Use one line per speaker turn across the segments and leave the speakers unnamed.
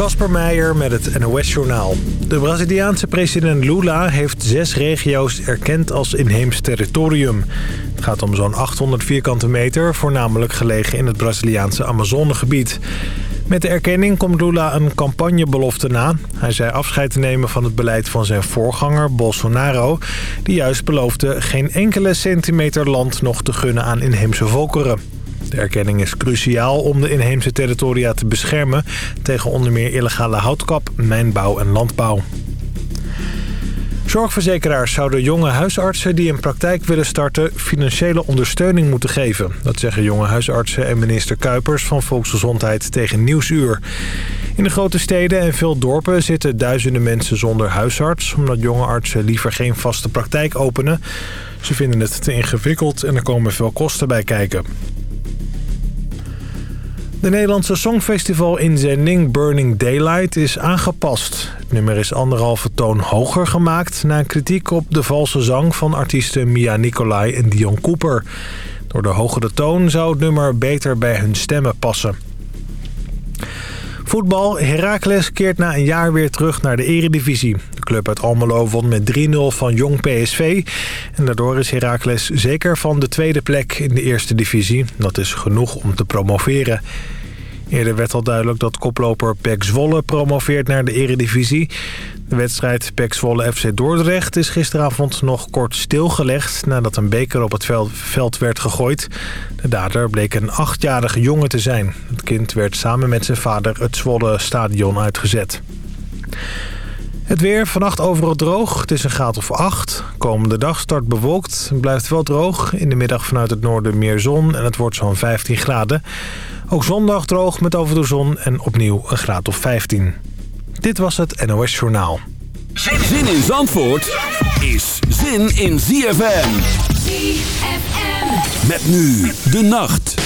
Kasper Meijer met het NOS-journaal. De Braziliaanse president Lula heeft zes regio's erkend als inheems territorium. Het gaat om zo'n 800 vierkante meter, voornamelijk gelegen in het Braziliaanse Amazonegebied. Met de erkenning komt Lula een campagnebelofte na. Hij zei afscheid te nemen van het beleid van zijn voorganger Bolsonaro... die juist beloofde geen enkele centimeter land nog te gunnen aan inheemse volkeren. De erkenning is cruciaal om de inheemse territoria te beschermen... tegen onder meer illegale houtkap, mijnbouw en landbouw. Zorgverzekeraars zouden jonge huisartsen die een praktijk willen starten... financiële ondersteuning moeten geven. Dat zeggen jonge huisartsen en minister Kuipers van Volksgezondheid tegen Nieuwsuur. In de grote steden en veel dorpen zitten duizenden mensen zonder huisarts... omdat jonge artsen liever geen vaste praktijk openen. Ze vinden het te ingewikkeld en er komen veel kosten bij kijken. De Nederlandse Songfestival-inzending Burning Daylight is aangepast. Het nummer is anderhalve toon hoger gemaakt... na kritiek op de valse zang van artiesten Mia Nicolai en Dion Cooper. Door de hogere toon zou het nummer beter bij hun stemmen passen. Voetbal. Heracles keert na een jaar weer terug naar de eredivisie. De club uit Almelo won met 3-0 van Jong PSV. En daardoor is Heracles zeker van de tweede plek in de eerste divisie. Dat is genoeg om te promoveren. Eerder werd al duidelijk dat koploper Pek Zwolle promoveert naar de eredivisie. De wedstrijd Pek Zwolle FC Dordrecht is gisteravond nog kort stilgelegd... nadat een beker op het veld werd gegooid. De dader bleek een achtjarige jongen te zijn. Het kind werd samen met zijn vader het Zwolle stadion uitgezet. Het weer, vannacht overal droog. Het is een graad of 8. Komende dag start bewolkt. Het blijft wel droog. In de middag vanuit het noorden meer zon en het wordt zo'n 15 graden. Ook zondag droog met over de zon en opnieuw een graad of 15. Dit was het NOS Journaal.
Zin in Zandvoort is zin in ZFM.
ZFM.
Met nu de nacht.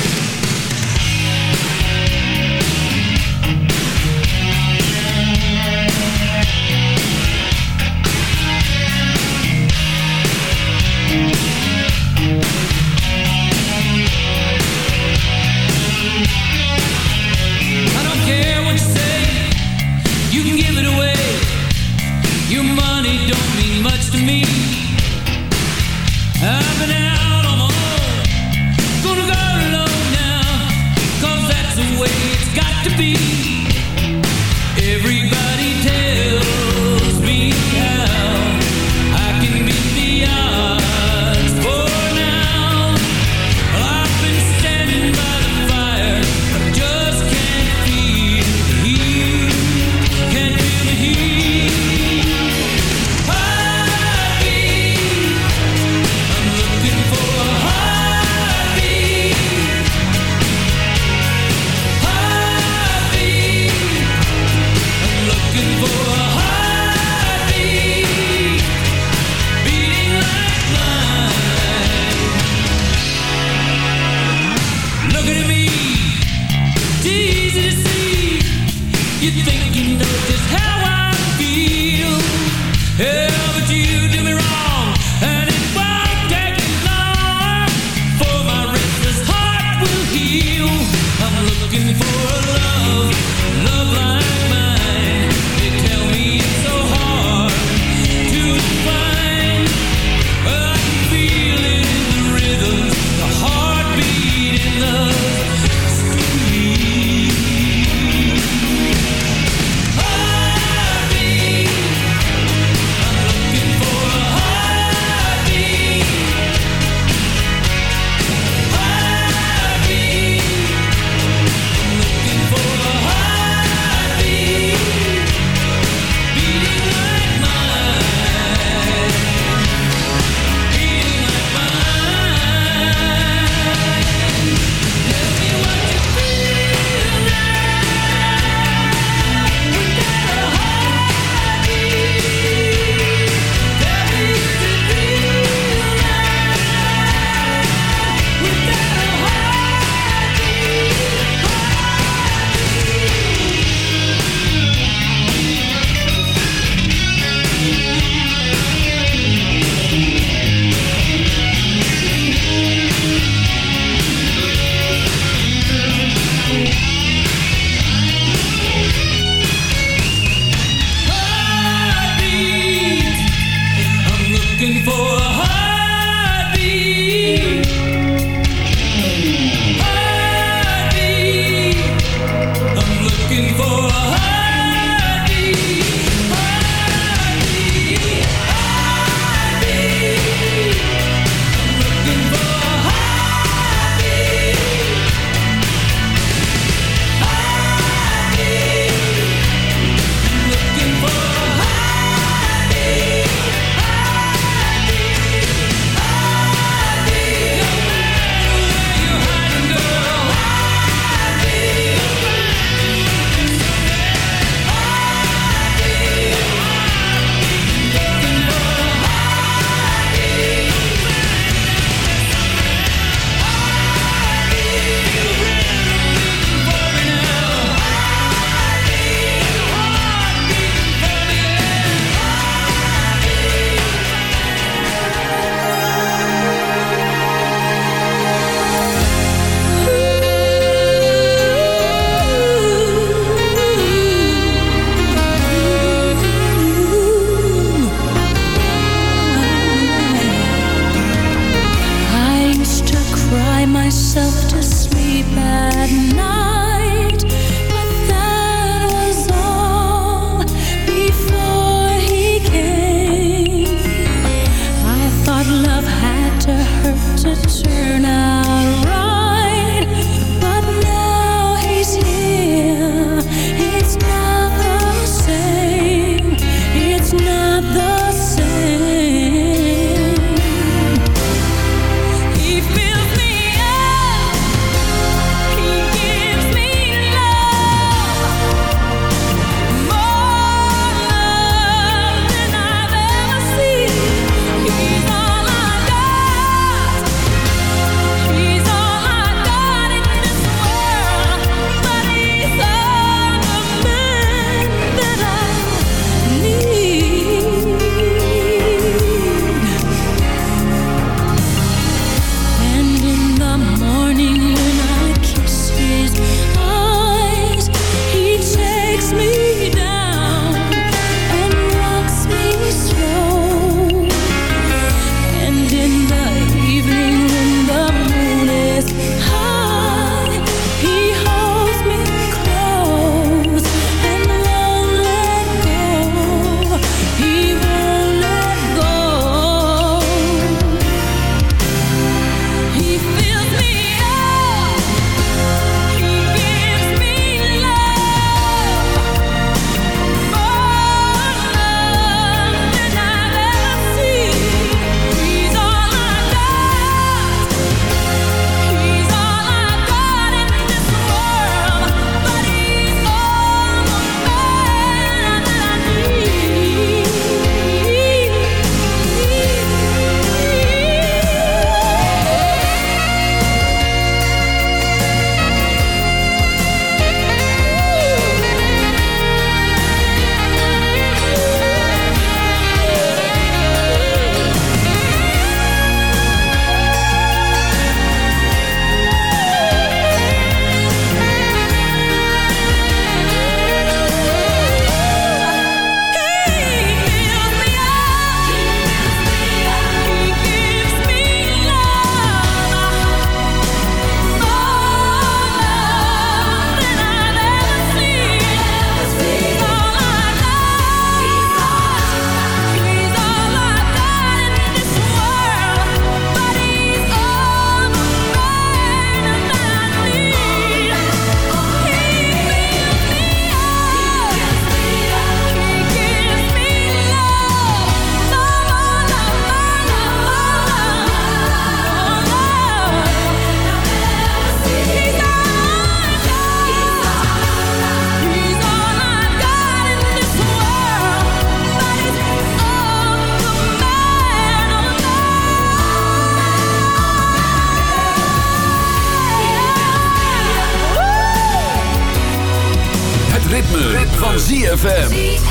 FM.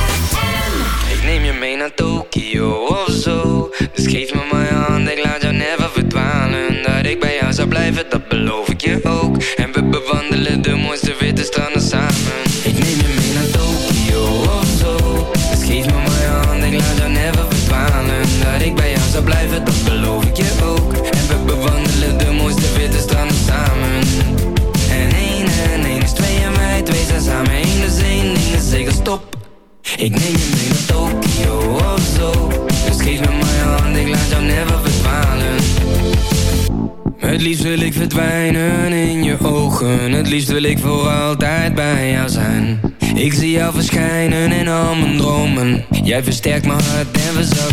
Jij versterkt mijn hart en verzakt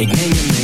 Ik neem je mee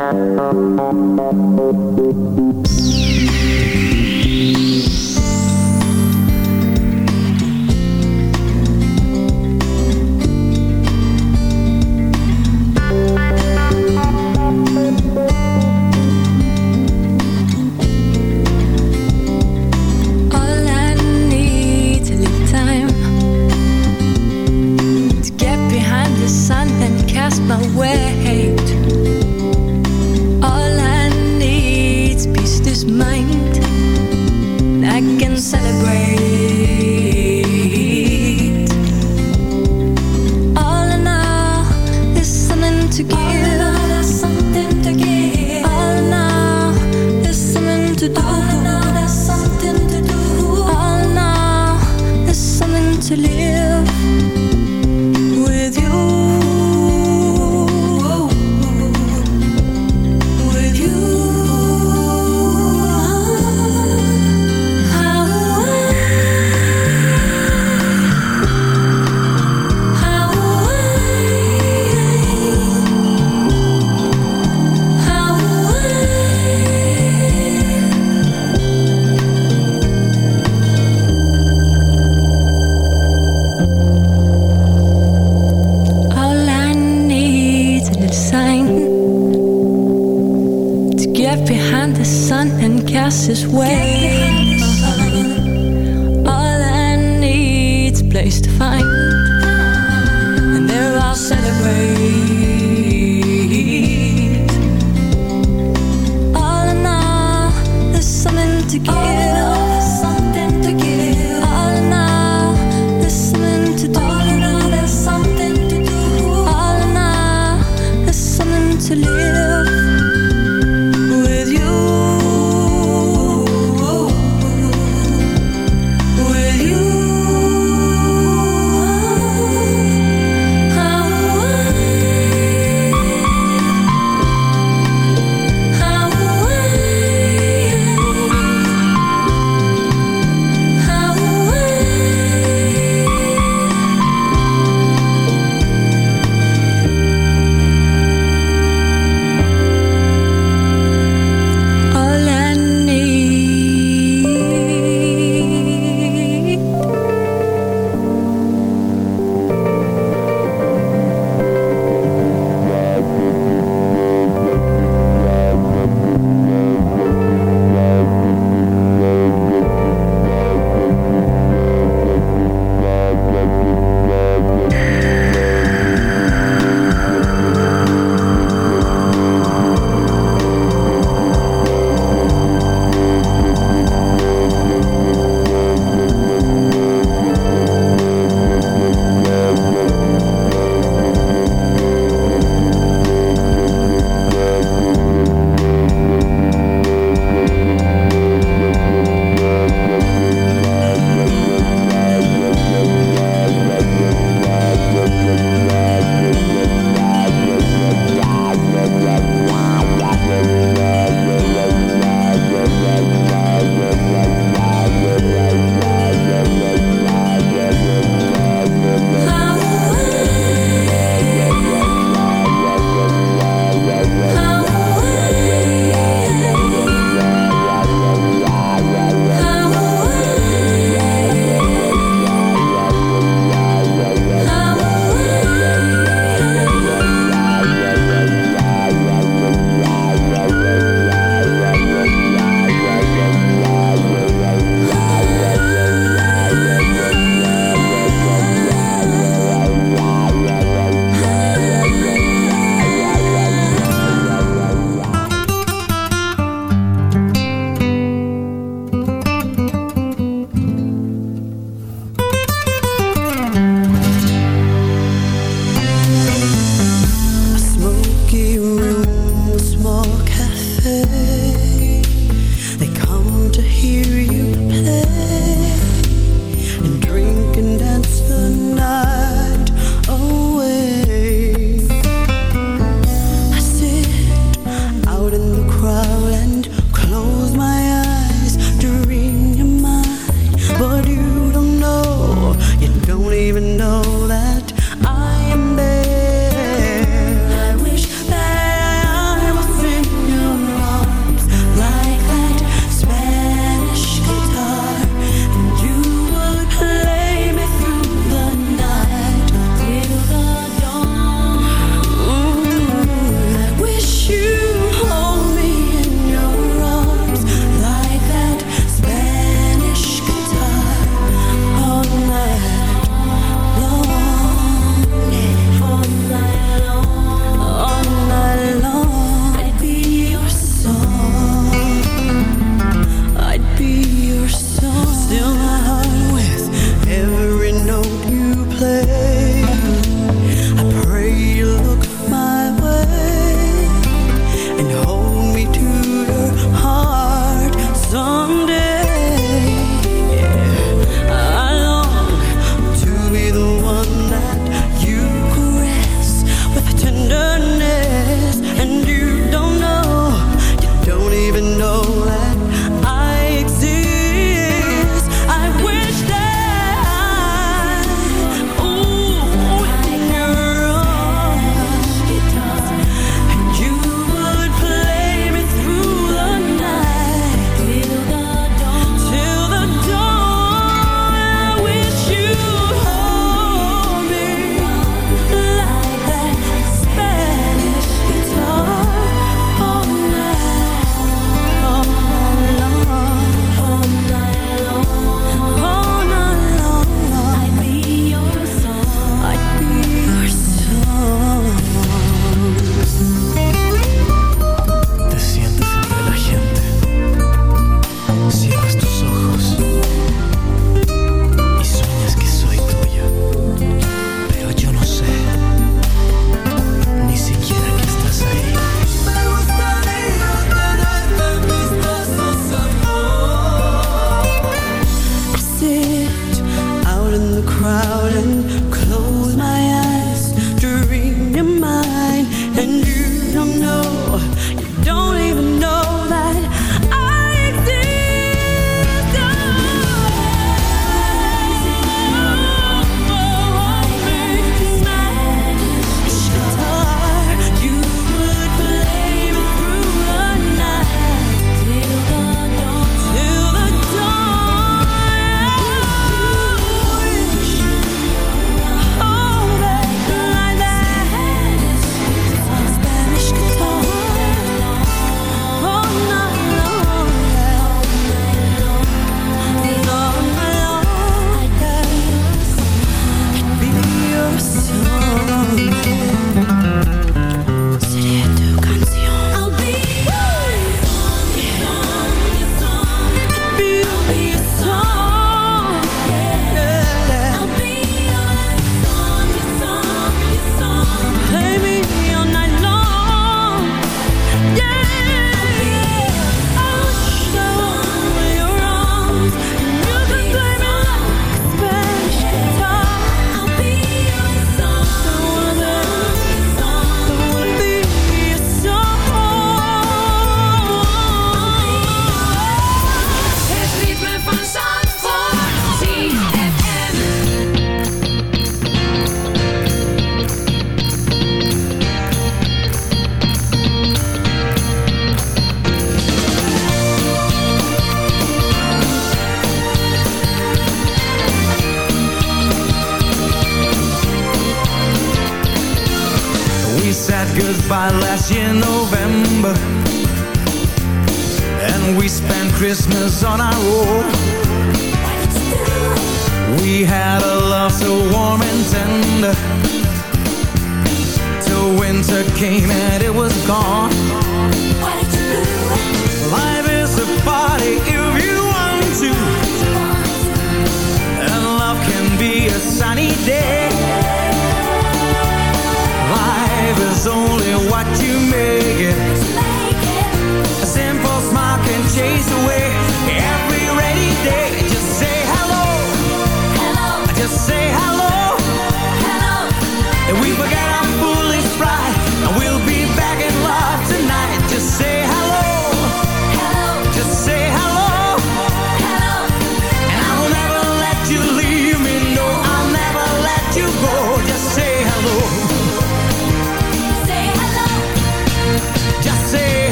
All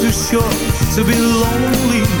too short to be lonely.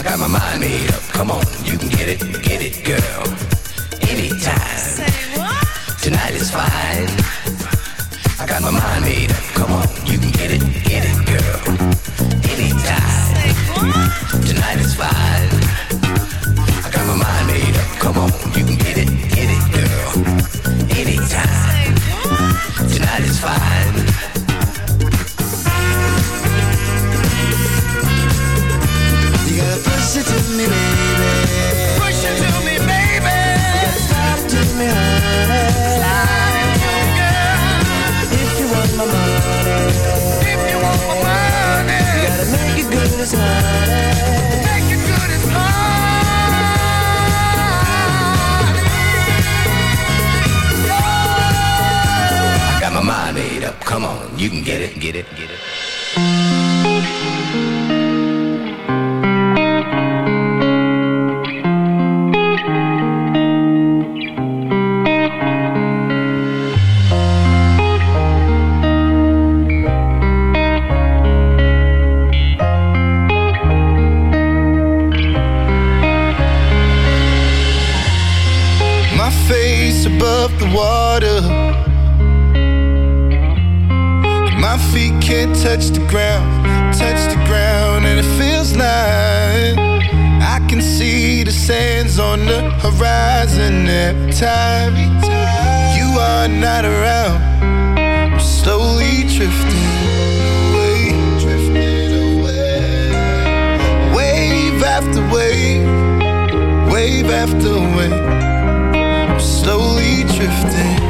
I
got my
mind made up. Come on, you can get it, get it, girl. Anytime.
Say what?
Tonight is fine. I got my mind made up. Come on, you can get it, get it, girl. Anytime.
Say what?
Tonight is fine. I got my mind made up. Come on, you can get it, get it, girl. Anytime.
Say what?
Tonight is fine.
You
can get it, get it, get it.
my face above the water. Can't touch the ground, touch the ground, and it feels like I can see the sands on the horizon every time. You are not around. I'm slowly drifting away, drifting away. Wave after wave, wave after wave. I'm slowly drifting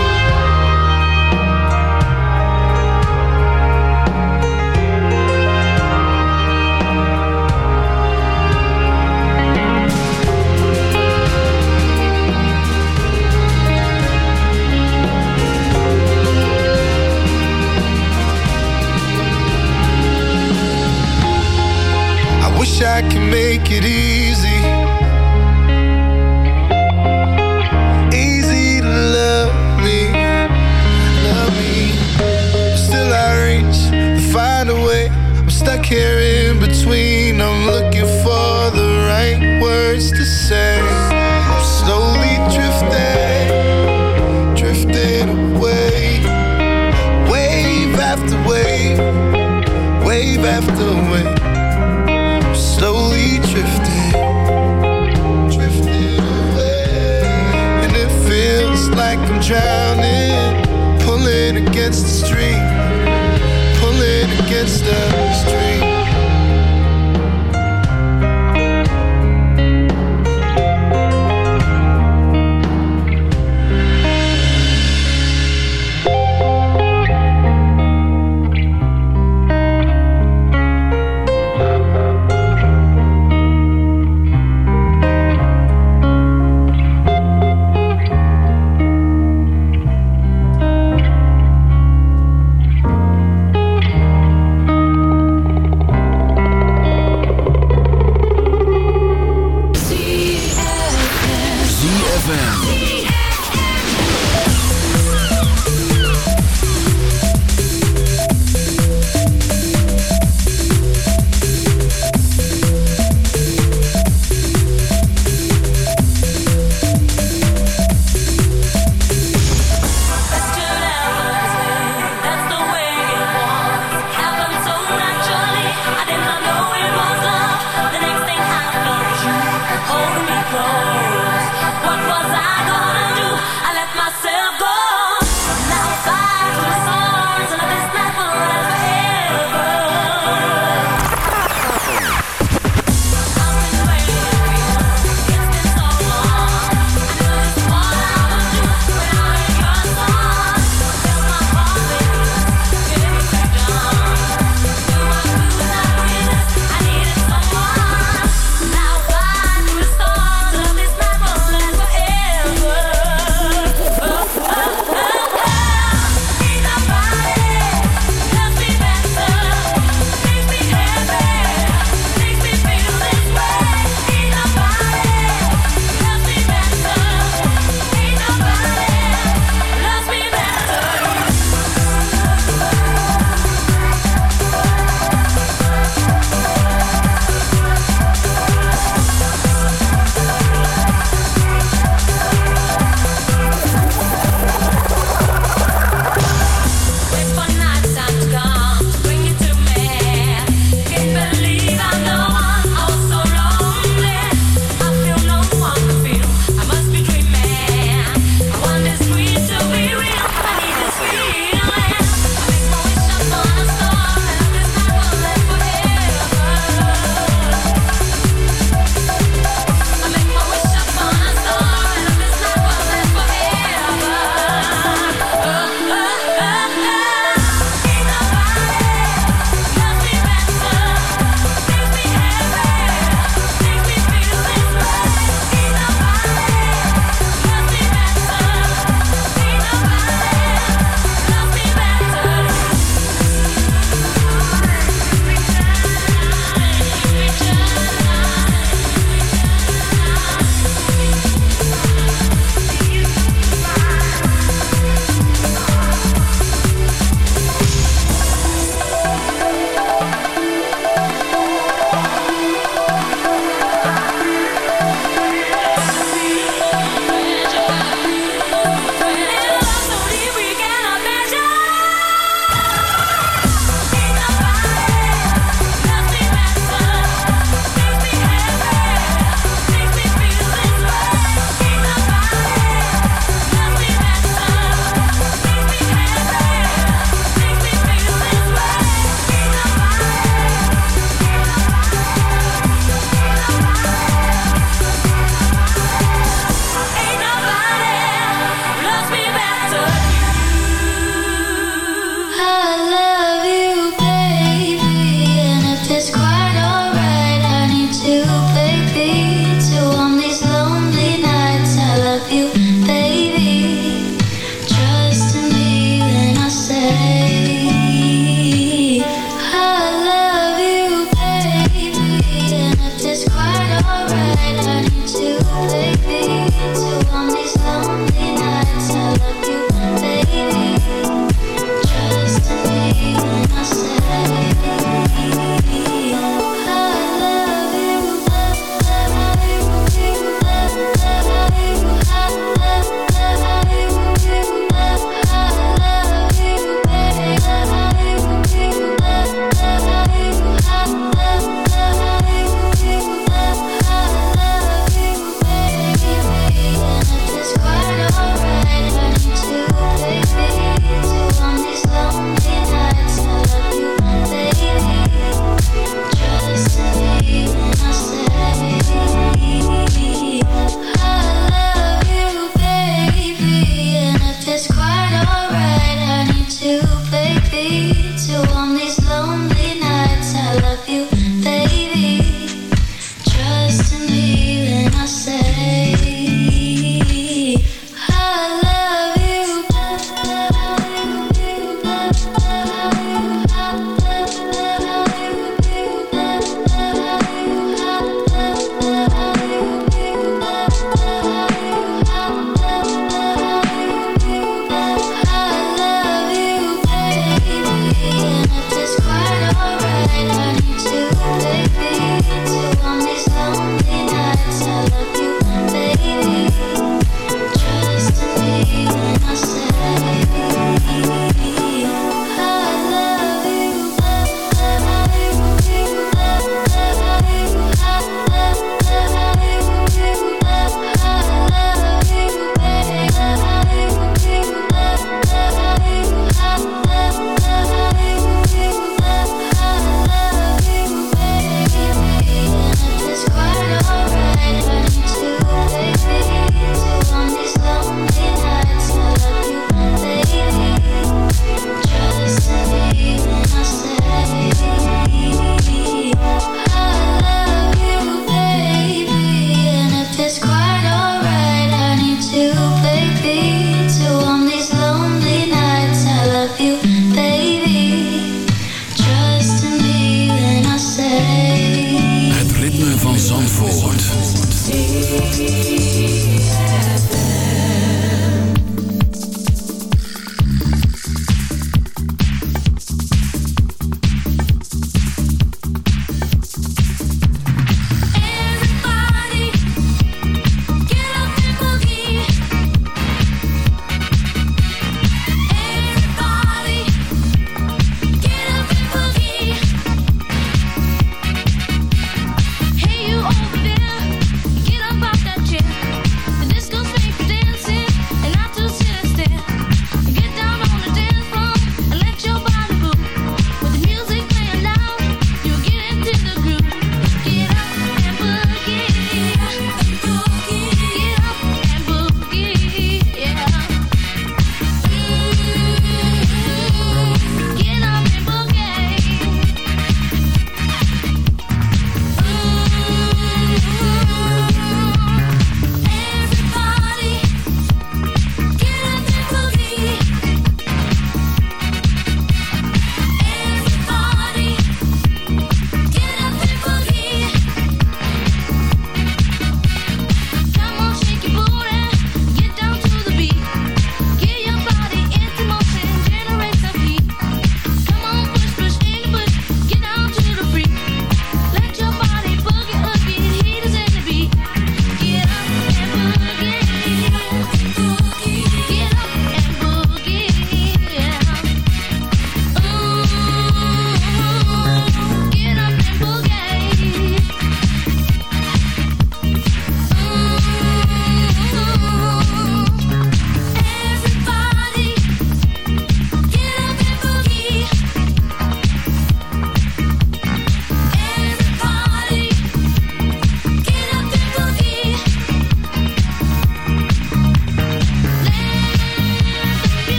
ZFM.